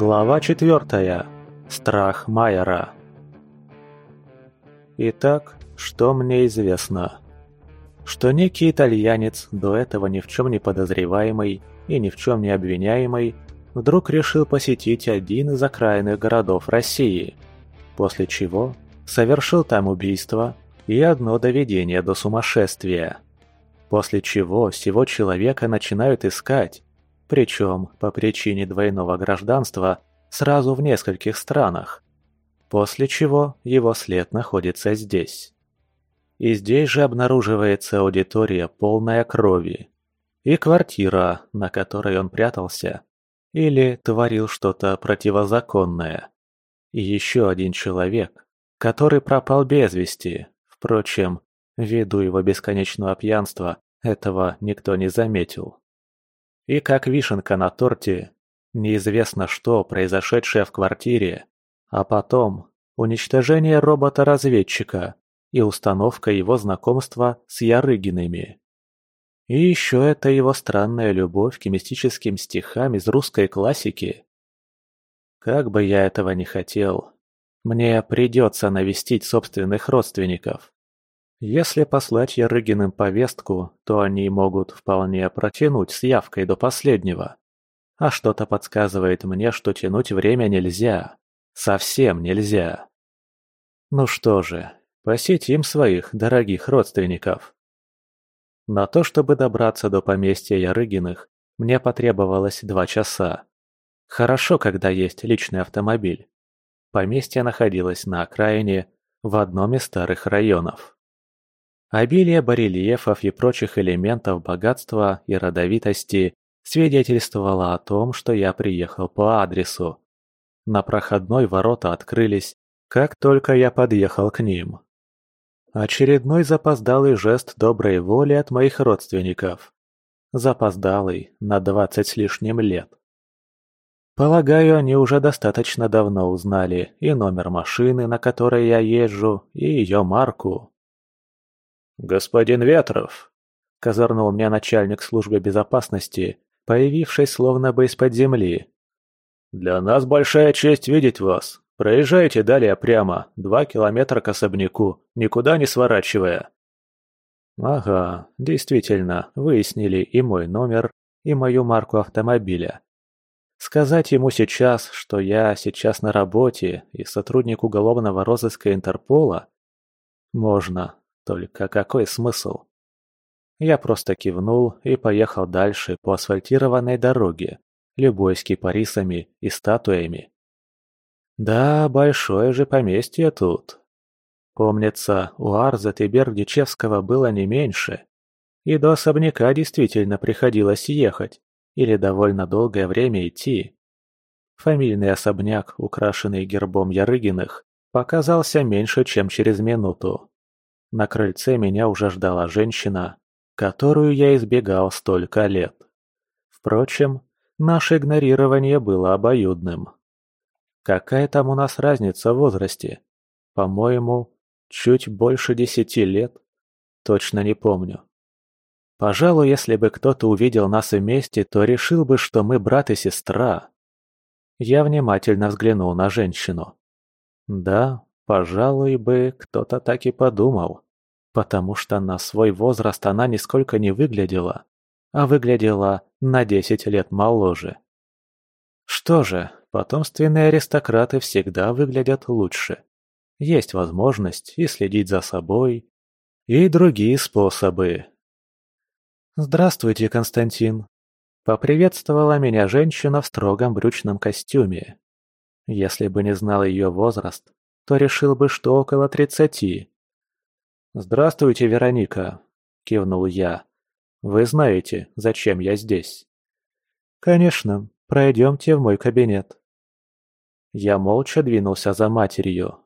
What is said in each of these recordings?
Глава четвертая. Страх Майера. Итак, что мне известно? Что некий итальянец, до этого ни в чем не подозреваемый и ни в чем не обвиняемый, вдруг решил посетить один из окраинных городов России, после чего совершил там убийство и одно доведение до сумасшествия. После чего всего человека начинают искать, причем по причине двойного гражданства сразу в нескольких странах. После чего его след находится здесь. И здесь же обнаруживается аудитория полная крови. И квартира, на которой он прятался. Или творил что-то противозаконное. И еще один человек, который пропал без вести. Впрочем, ввиду его бесконечного пьянства, этого никто не заметил. И как вишенка на торте, неизвестно что, произошедшее в квартире, а потом уничтожение робота-разведчика и установка его знакомства с Ярыгиными. И еще это его странная любовь к мистическим стихам из русской классики. Как бы я этого не хотел, мне придется навестить собственных родственников. Если послать Ярыгиным повестку, то они могут вполне протянуть с явкой до последнего. А что-то подсказывает мне, что тянуть время нельзя. Совсем нельзя. Ну что же, посетим своих дорогих родственников. На то, чтобы добраться до поместья Ярыгиных, мне потребовалось два часа. Хорошо, когда есть личный автомобиль. Поместье находилось на окраине, в одном из старых районов. Обилие барельефов и прочих элементов богатства и родовитости свидетельствовало о том, что я приехал по адресу. На проходной ворота открылись, как только я подъехал к ним. Очередной запоздалый жест доброй воли от моих родственников. Запоздалый на двадцать с лишним лет. Полагаю, они уже достаточно давно узнали и номер машины, на которой я езжу, и ее марку. «Господин Ветров!» — козырнул мне начальник службы безопасности, появившись словно бы из-под земли. «Для нас большая честь видеть вас. Проезжайте далее прямо, два километра к особняку, никуда не сворачивая». Ага, действительно, выяснили и мой номер, и мою марку автомобиля. Сказать ему сейчас, что я сейчас на работе и сотрудник уголовного розыска Интерпола? Можно, только какой смысл? Я просто кивнул и поехал дальше по асфальтированной дороге, любуясь кипарисами и статуями. Да, большое же поместье тут. Помнится, у Арзет и Бердичевского было не меньше. И до особняка действительно приходилось ехать, или довольно долгое время идти. Фамильный особняк, украшенный гербом Ярыгиных, показался меньше, чем через минуту. На крыльце меня уже ждала женщина, которую я избегал столько лет. Впрочем, наше игнорирование было обоюдным. Какая там у нас разница в возрасте? По-моему, чуть больше десяти лет. Точно не помню. Пожалуй, если бы кто-то увидел нас вместе, то решил бы, что мы брат и сестра. Я внимательно взглянул на женщину. Да, Пожалуй бы, кто-то так и подумал. Потому что на свой возраст она нисколько не выглядела, а выглядела на десять лет моложе. Что же, потомственные аристократы всегда выглядят лучше. Есть возможность и следить за собой, и другие способы. «Здравствуйте, Константин!» Поприветствовала меня женщина в строгом брючном костюме. Если бы не знал ее возраст, то решил бы, что около тридцати. «Здравствуйте, Вероника», — кивнул я. «Вы знаете, зачем я здесь?» «Конечно. Пройдемте в мой кабинет». Я молча двинулся за матерью.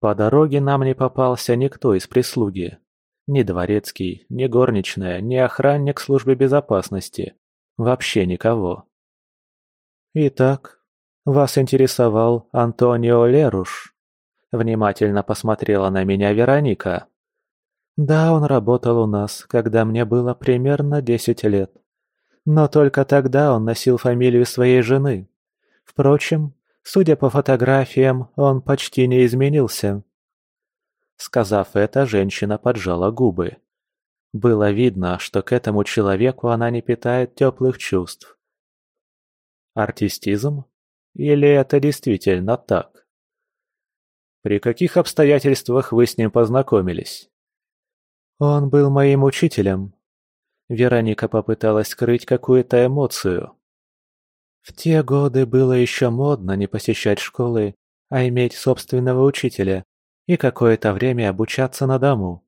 По дороге нам не попался никто из прислуги. Ни дворецкий, ни горничная, ни охранник службы безопасности. Вообще никого. «Итак, вас интересовал Антонио Леруш?» Внимательно посмотрела на меня Вероника. Да, он работал у нас, когда мне было примерно десять лет. Но только тогда он носил фамилию своей жены. Впрочем, судя по фотографиям, он почти не изменился. Сказав это, женщина поджала губы. Было видно, что к этому человеку она не питает теплых чувств. Артистизм? Или это действительно так? При каких обстоятельствах вы с ним познакомились? Он был моим учителем. Вероника попыталась скрыть какую-то эмоцию. В те годы было еще модно не посещать школы, а иметь собственного учителя и какое-то время обучаться на дому.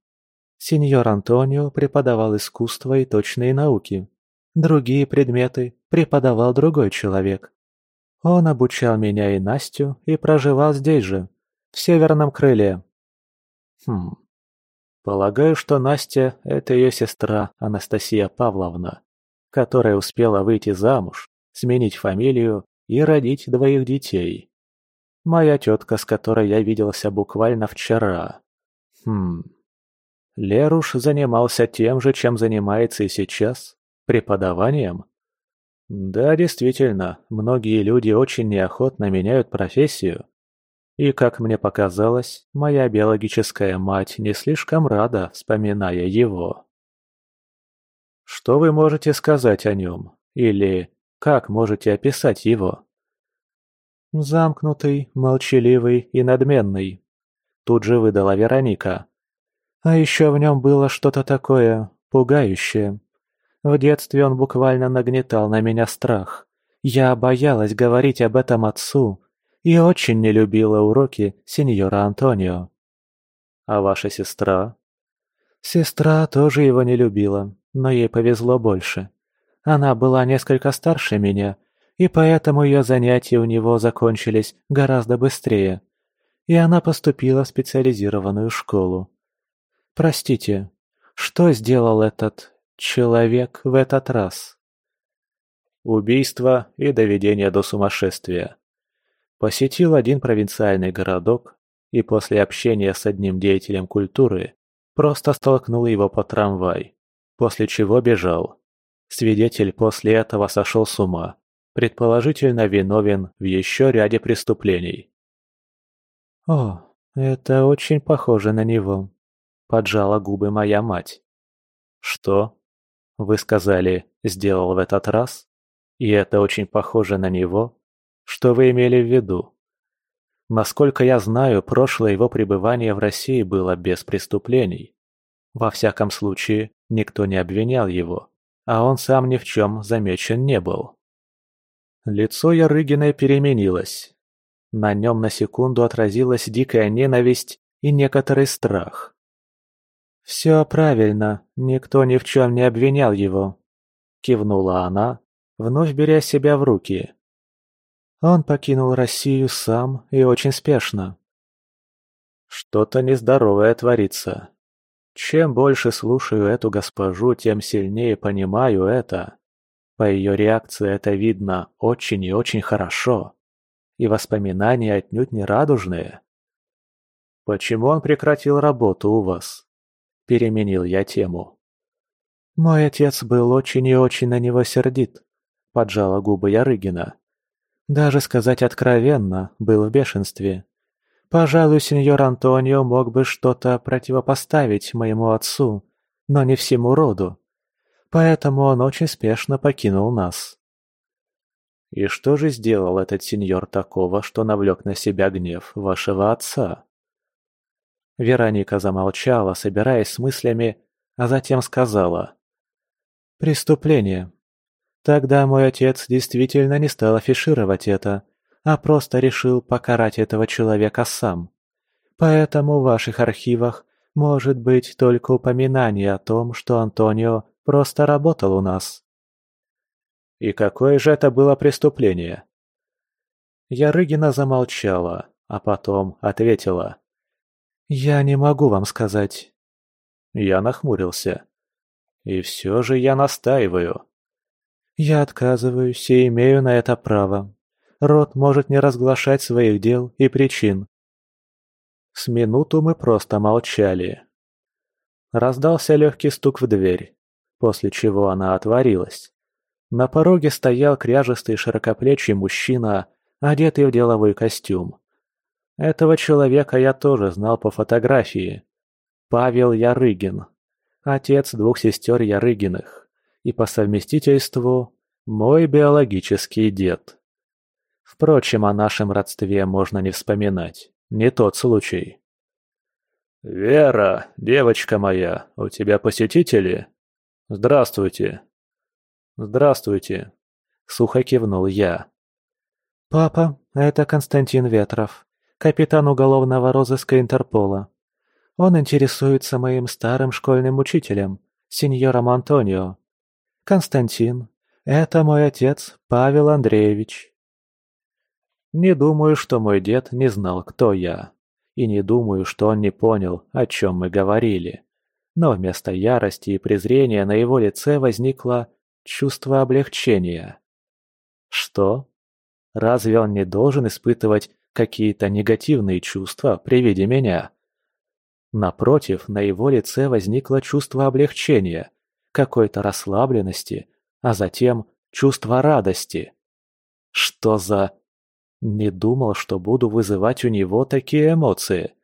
Сеньор Антонио преподавал искусство и точные науки. Другие предметы преподавал другой человек. Он обучал меня и Настю и проживал здесь же, в северном крыле. Хм. Полагаю, что Настя – это ее сестра Анастасия Павловна, которая успела выйти замуж, сменить фамилию и родить двоих детей. Моя тетка, с которой я виделся буквально вчера. Хм. Леруш занимался тем же, чем занимается и сейчас – преподаванием. Да, действительно, многие люди очень неохотно меняют профессию. И, как мне показалось, моя биологическая мать не слишком рада, вспоминая его. Что вы можете сказать о нем? Или как можете описать его? Замкнутый, молчаливый и надменный. Тут же выдала Вероника. А еще в нем было что-то такое пугающее. В детстве он буквально нагнетал на меня страх. Я боялась говорить об этом отцу и очень не любила уроки сеньора Антонио. А ваша сестра? Сестра тоже его не любила, но ей повезло больше. Она была несколько старше меня, и поэтому ее занятия у него закончились гораздо быстрее. И она поступила в специализированную школу. Простите, что сделал этот человек в этот раз? Убийство и доведение до сумасшествия. Посетил один провинциальный городок и после общения с одним деятелем культуры просто столкнул его по трамвай, после чего бежал. Свидетель после этого сошел с ума, предположительно виновен в еще ряде преступлений. «О, это очень похоже на него», – поджала губы моя мать. «Что?» Вы сказали «сделал в этот раз»? И это очень похоже на него? Что вы имели в виду? Насколько я знаю, прошлое его пребывание в России было без преступлений. Во всяком случае, никто не обвинял его а он сам ни в чем замечен не был. Лицо Ярыгиной переменилось. На нем на секунду отразилась дикая ненависть и некоторый страх. «Все правильно, никто ни в чем не обвинял его», — кивнула она, вновь беря себя в руки. Он покинул Россию сам и очень спешно. Что-то нездоровое творится. Чем больше слушаю эту госпожу, тем сильнее понимаю это. По ее реакции это видно очень и очень хорошо. И воспоминания отнюдь не радужные. «Почему он прекратил работу у вас?» Переменил я тему. «Мой отец был очень и очень на него сердит», — поджала губы Ярыгина. «Даже сказать откровенно, был в бешенстве. Пожалуй, сеньор Антонио мог бы что-то противопоставить моему отцу, но не всему роду. Поэтому он очень спешно покинул нас. И что же сделал этот сеньор такого, что навлек на себя гнев вашего отца? Вероника замолчала, собираясь с мыслями, а затем сказала. «Преступление. Тогда мой отец действительно не стал афишировать это, а просто решил покарать этого человека сам. Поэтому в ваших архивах может быть только упоминание о том, что Антонио просто работал у нас. И какое же это было преступление? Ярыгина замолчала, а потом ответила. «Я не могу вам сказать». Я нахмурился. «И все же я настаиваю». «Я отказываюсь и имею на это право род может не разглашать своих дел и причин. С минуту мы просто молчали. Раздался легкий стук в дверь, после чего она отворилась. На пороге стоял кряжестый широкоплечий мужчина, одетый в деловой костюм. Этого человека я тоже знал по фотографии. Павел Ярыгин, отец двух сестер Ярыгиных, и по совместительству мой биологический дед. Впрочем, о нашем родстве можно не вспоминать, не тот случай. «Вера, девочка моя, у тебя посетители?» «Здравствуйте». «Здравствуйте», — сухо кивнул я. «Папа, это Константин Ветров, капитан уголовного розыска Интерпола. Он интересуется моим старым школьным учителем, сеньором Антонио. Константин, это мой отец, Павел Андреевич». Не думаю, что мой дед не знал, кто я. И не думаю, что он не понял, о чем мы говорили. Но вместо ярости и презрения на его лице возникло чувство облегчения. Что? Разве он не должен испытывать какие-то негативные чувства при виде меня? Напротив, на его лице возникло чувство облегчения, какой-то расслабленности, а затем чувство радости. Что за... Не думал, что буду вызывать у него такие эмоции.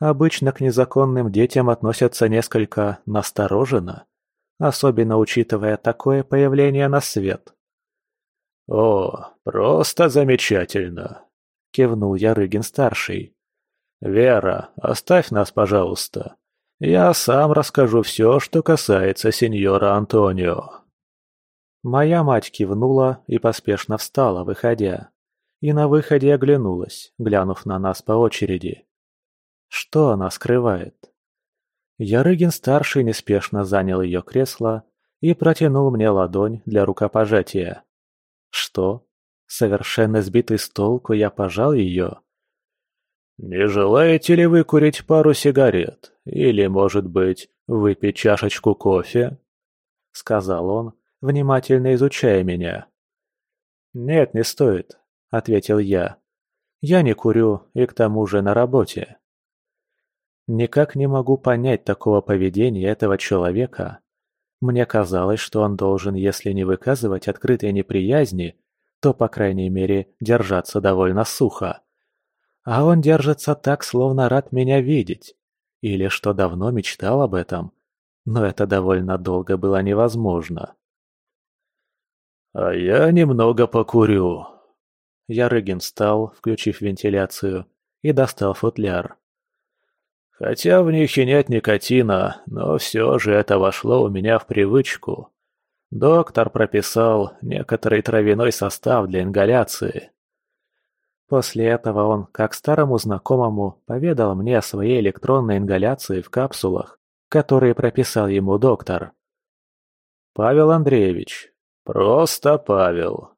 Обычно к незаконным детям относятся несколько настороженно, особенно учитывая такое появление на свет. «О, просто замечательно!» — кивнул Ярыгин-старший. «Вера, оставь нас, пожалуйста. Я сам расскажу все, что касается сеньора Антонио». Моя мать кивнула и поспешно встала, выходя. И на выходе оглянулась, глянув на нас по очереди. Что она скрывает? Ярыгин-старший неспешно занял ее кресло и протянул мне ладонь для рукопожатия. Что? Совершенно сбитый с толку я пожал ее. «Не желаете ли вы курить пару сигарет? Или, может быть, выпить чашечку кофе?» — сказал он, внимательно изучая меня. «Нет, не стоит», — ответил я. «Я не курю и к тому же на работе». Никак не могу понять такого поведения этого человека. Мне казалось, что он должен, если не выказывать открытой неприязни, то, по крайней мере, держаться довольно сухо. А он держится так, словно рад меня видеть. Или что давно мечтал об этом. Но это довольно долго было невозможно. «А я немного покурю». Ярыгин встал, включив вентиляцию, и достал футляр. Хотя в них и нет никотина, но все же это вошло у меня в привычку. Доктор прописал некоторый травяной состав для ингаляции. После этого он, как старому знакомому, поведал мне о своей электронной ингаляции в капсулах, которые прописал ему доктор. «Павел Андреевич. Просто Павел».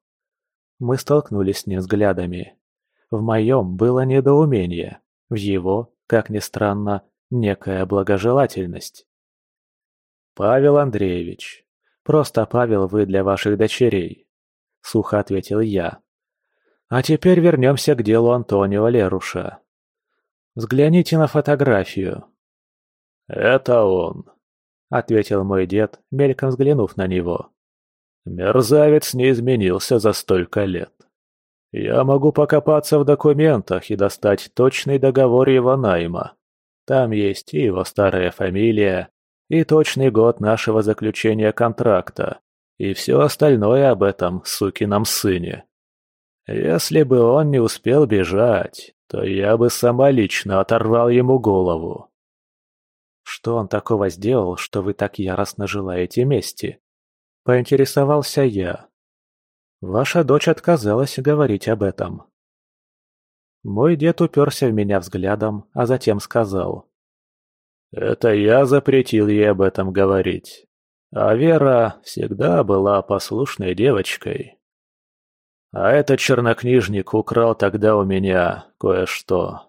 Мы столкнулись с ним взглядами. В моем было недоумение, в его как ни странно, некая благожелательность. «Павел Андреевич, просто Павел вы для ваших дочерей», — сухо ответил я. «А теперь вернемся к делу Антонио Леруша. Взгляните на фотографию». «Это он», — ответил мой дед, мельком взглянув на него. «Мерзавец не изменился за столько лет. Я могу покопаться в документах и достать точный договор его найма. Там есть и его старая фамилия, и точный год нашего заключения контракта, и все остальное об этом сукином сыне. Если бы он не успел бежать, то я бы самолично оторвал ему голову. Что он такого сделал, что вы так яростно желаете мести? Поинтересовался я, Ваша дочь отказалась говорить об этом. Мой дед уперся в меня взглядом, а затем сказал. «Это я запретил ей об этом говорить. А Вера всегда была послушной девочкой. А этот чернокнижник украл тогда у меня кое-что.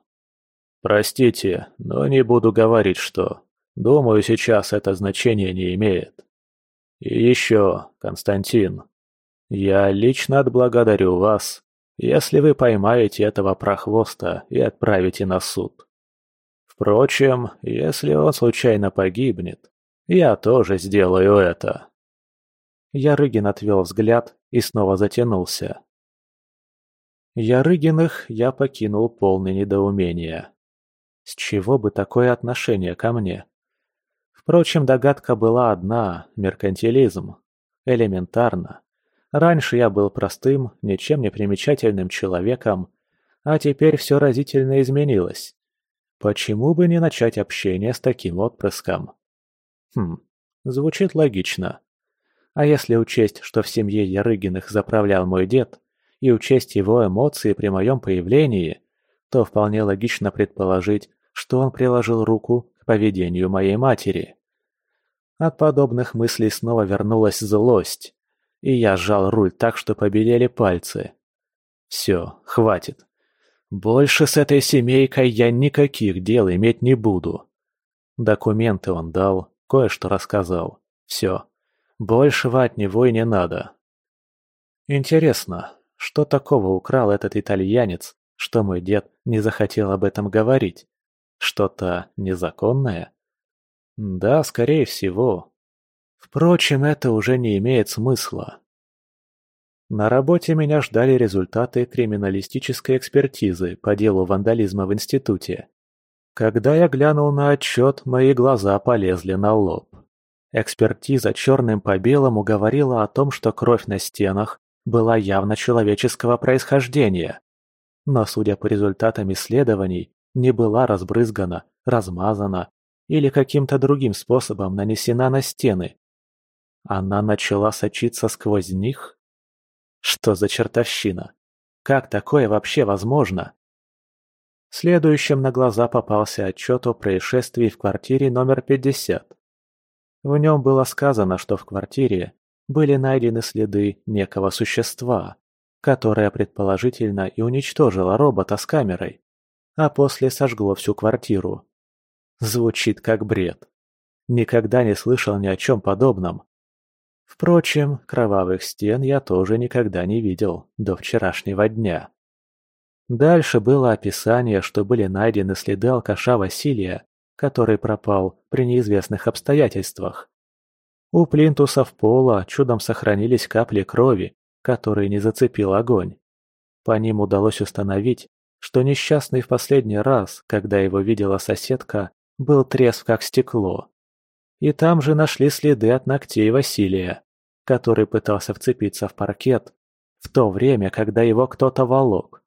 Простите, но не буду говорить, что. Думаю, сейчас это значение не имеет. И еще, Константин, я лично отблагодарю вас, если вы поймаете этого прохвоста и отправите на суд. Впрочем, если он случайно погибнет, я тоже сделаю это. Ярыгин отвел взгляд и снова затянулся. Ярыгиных я покинул полный недоумения. С чего бы такое отношение ко мне? Впрочем, догадка была одна – меркантилизм. Элементарно. Раньше я был простым, ничем не примечательным человеком, а теперь все разительно изменилось. Почему бы не начать общение с таким отпрыском? Хм, звучит логично. А если учесть, что в семье Ярыгиных заправлял мой дед, и учесть его эмоции при моем появлении, то вполне логично предположить, что он приложил руку к поведению моей матери. От подобных мыслей снова вернулась злость, и я сжал руль так, что побелели пальцы. Все, хватит. Больше с этой семейкой я никаких дел иметь не буду. Документы он дал, кое-что рассказал. Все. Большего от него и не надо. Интересно, что такого украл этот итальянец, что мой дед не захотел об этом говорить? Что-то незаконное? Да, скорее всего. Впрочем, это уже не имеет смысла. На работе меня ждали результаты криминалистической экспертизы по делу вандализма в институте. Когда я глянул на отчет, мои глаза полезли на лоб. Экспертиза черным по белому говорила о том, что кровь на стенах была явно человеческого происхождения. Но, судя по результатам исследований, не была разбрызгана, размазана или каким-то другим способом нанесена на стены. Она начала сочиться сквозь них? Что за чертовщина? Как такое вообще возможно? Следующим на глаза попался отчет о происшествии в квартире номер 50. В нем было сказано, что в квартире были найдены следы некого существа, которое предположительно и уничтожило робота с камерой, а после сожгло всю квартиру. Звучит как бред. Никогда не слышал ни о чем подобном. Впрочем, кровавых стен я тоже никогда не видел до вчерашнего дня. Дальше было описание, что были найдены следы алкаша Василия, который пропал при неизвестных обстоятельствах. У плинтусов пола чудом сохранились капли крови, которые не зацепил огонь. По ним удалось установить, что несчастный в последний раз, когда его видела соседка, был трезв как стекло. И там же нашли следы от ногтей Василия, который пытался вцепиться в паркет, в то время, когда его кто-то волок.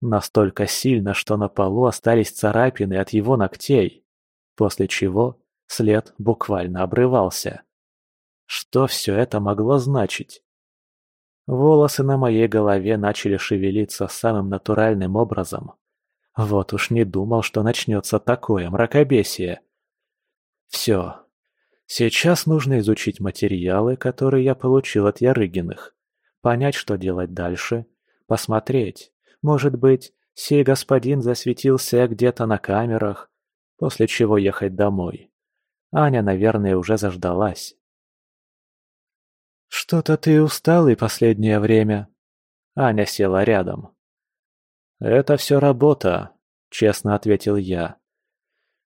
Настолько сильно, что на полу остались царапины от его ногтей, после чего след буквально обрывался. Что все это могло значить? Волосы на моей голове начали шевелиться самым натуральным образом. Вот уж не думал, что начнется такое мракобесие. Все. Сейчас нужно изучить материалы, которые я получил от Ярыгиных, понять, что делать дальше, посмотреть. Может быть, сей господин засветился где-то на камерах, после чего ехать домой. Аня, наверное, уже заждалась. «Что-то ты усталый последнее время». Аня села рядом. «Это все работа», — честно ответил я.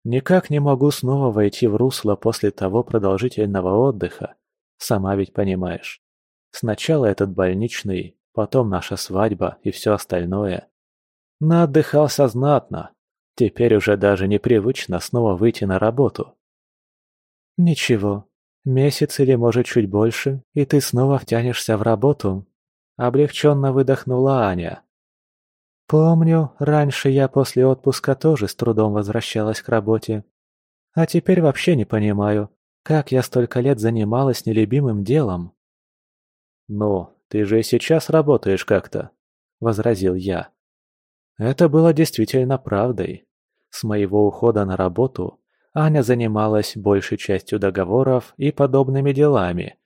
«Никак не могу снова войти в русло после того продолжительного отдыха. Сама ведь понимаешь. Сначала этот больничный, потом наша свадьба и все остальное. Наотдыхался знатно. Теперь уже даже непривычно снова выйти на работу». «Ничего, Месяц или, может, чуть больше, и ты снова втянешься в работу. Облегченно выдохнула Аня. Помню, раньше я после отпуска тоже с трудом возвращалась к работе. А теперь вообще не понимаю, как я столько лет занималась нелюбимым делом. «Ну, ты же и сейчас работаешь как-то», — возразил я. Это было действительно правдой. С моего ухода на работу Аня занималась большей частью договоров и подобными делами,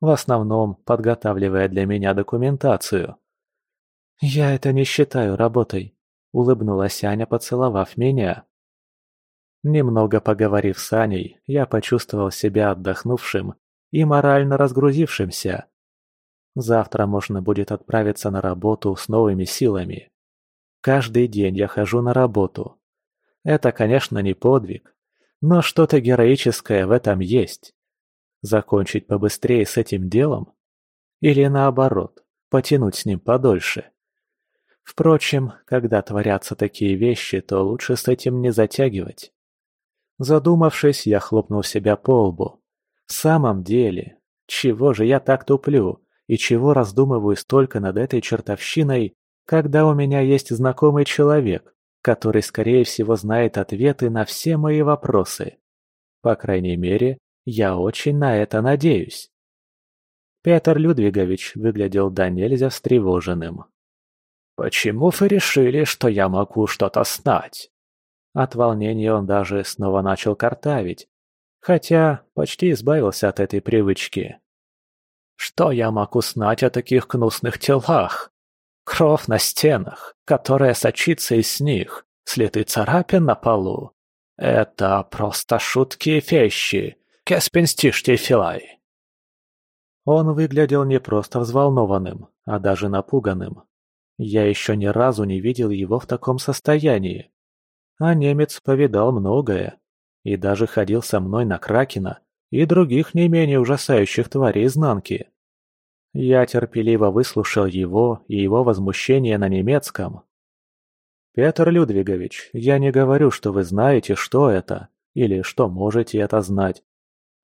в основном подготавливая для меня документацию. «Я это не считаю работой», — улыбнулась Аня, поцеловав меня. Немного поговорив с Аней, я почувствовал себя отдохнувшим и морально разгрузившимся. Завтра можно будет отправиться на работу с новыми силами. Каждый день я хожу на работу. Это, конечно, не подвиг, но что-то героическое в этом есть. Закончить побыстрее с этим делом? Или наоборот, потянуть с ним подольше? Впрочем, когда творятся такие вещи, то лучше с этим не затягивать. Задумавшись, я хлопнул себя по лбу. В самом деле, чего же я так туплю, и чего раздумываю столько над этой чертовщиной, когда у меня есть знакомый человек, который, скорее всего, знает ответы на все мои вопросы. По крайней мере, я очень на это надеюсь. Петр Людвигович выглядел до нельзя встревоженным. «Почему вы решили, что я могу что-то знать?» От волнения он даже снова начал картавить, хотя почти избавился от этой привычки. «Что я могу знать о таких гнусных телах? Кровь на стенах, которая сочится из них, следы царапин на полу. Это просто шутки и вещи, кеспенстишьте филай». Он выглядел не просто взволнованным, а даже напуганным. Я еще ни разу не видел его в таком состоянии. А немец повидал многое. И даже ходил со мной на Кракена и других не менее ужасающих тварей изнанки. Я терпеливо выслушал его и его возмущение на немецком. «Петр Людвигович, я не говорю, что вы знаете, что это, или что можете это знать.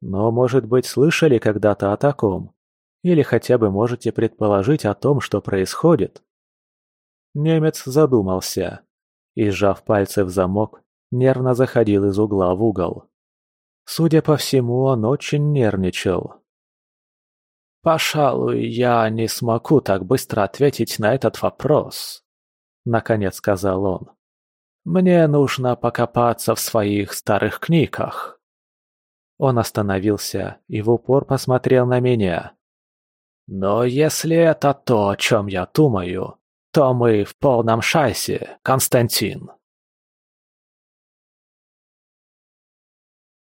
Но, может быть, слышали когда-то о таком? Или хотя бы можете предположить о том, что происходит?» Немец задумался и, сжав пальцы в замок, нервно заходил из угла в угол. Судя по всему, он очень нервничал. «Пожалуй, я не смогу так быстро ответить на этот вопрос», — наконец сказал он. «Мне нужно покопаться в своих старых книгах». Он остановился и в упор посмотрел на меня. «Но если это то, о чем я думаю, то мы в полном шайсе, Константин».